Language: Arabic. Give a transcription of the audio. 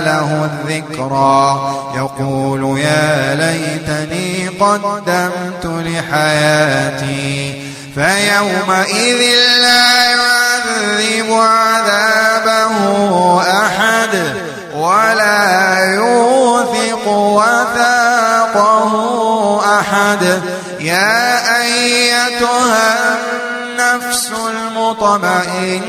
له الذكرى. يقول يا ليتني قدمت لحياتي فيومئذ لا يعذب عذابه أحد ولا يوثق وثاقه أحد. يا أيتها النفس المطمئنة